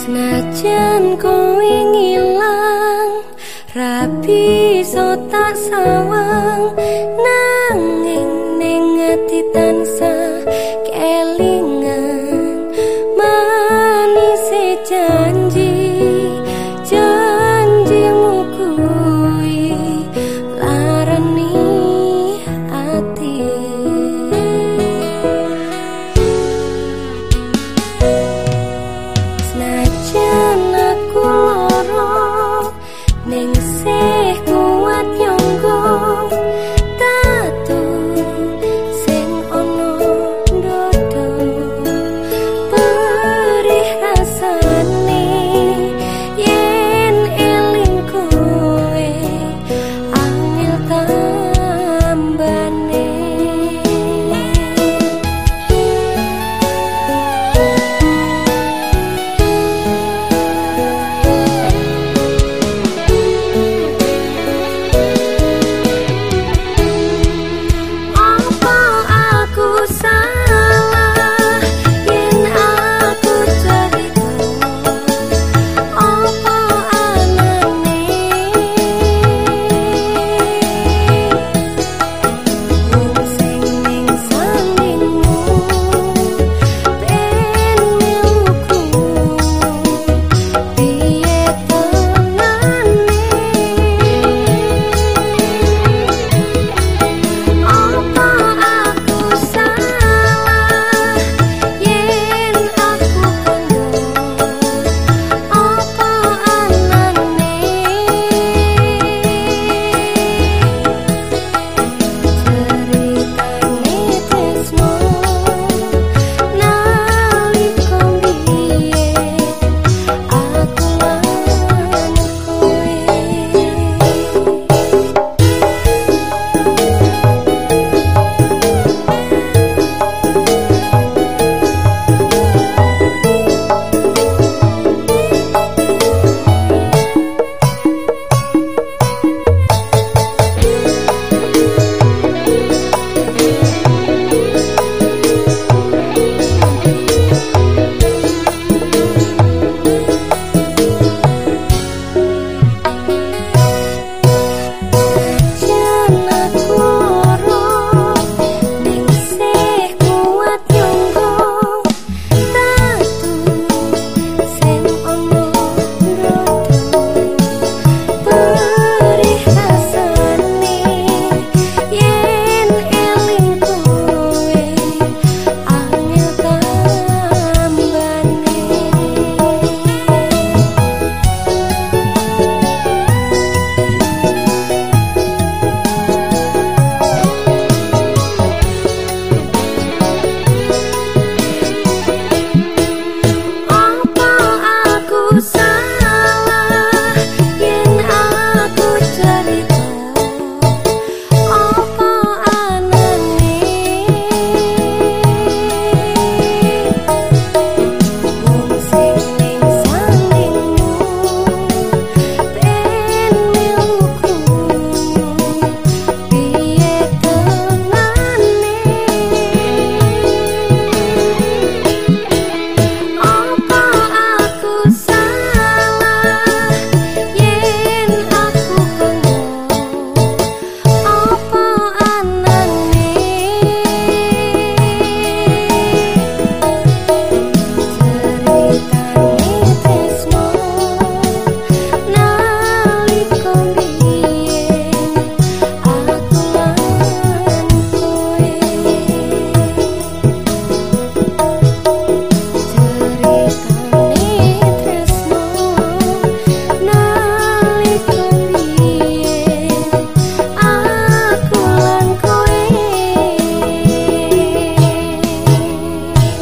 Senajan kowe ngilang Rapi so tak sawang. Nanging ning ati tansah nem sei.